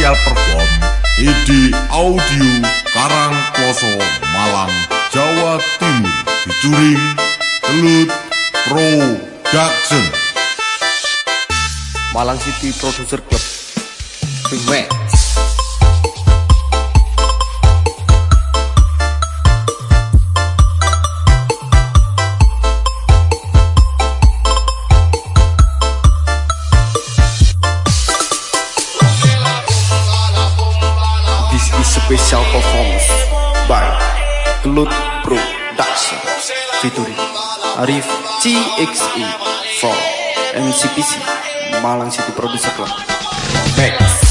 Spesial perform Edi Audio Karang Kloso Malang Jawa Timur. Featuring Gelut Production. Malang City Producer Club. Remix special performance by Gelut Production featuring Arif CXE from MCPC Malang City Producer Club. Back.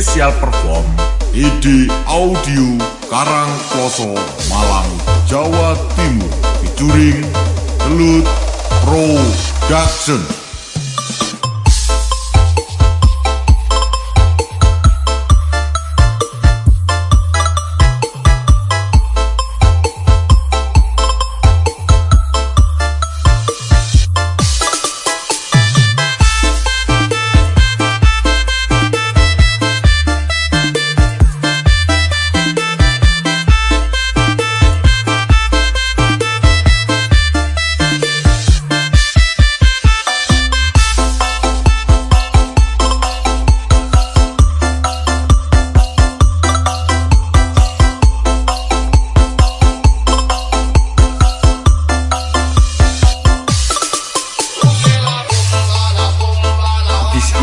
Spesial perform Edi Audio Karang Kloso Malang Jawa Timur featuring Gelut Production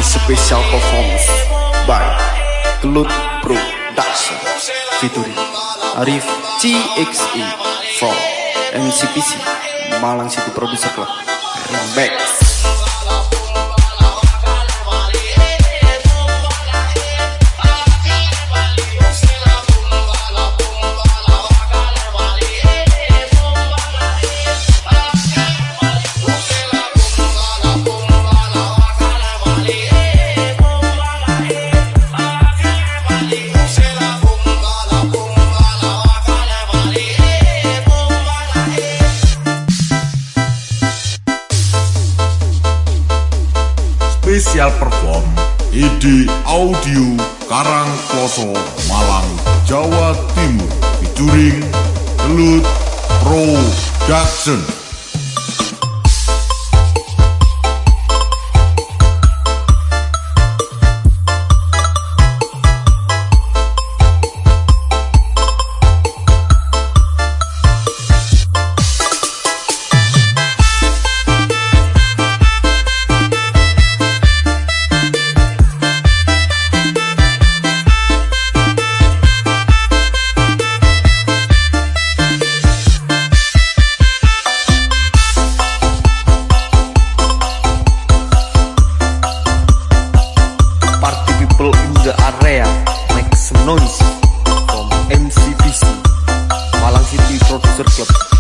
special performance by Gelut Production featuring Arif CXE from MCPC Malang City Producer Club. Remix. Spesial perform Edi Audio Karang Kloso Malang Jawa Timur featuring Gelut Production Senonsi from MCDC Malang City Producer Club.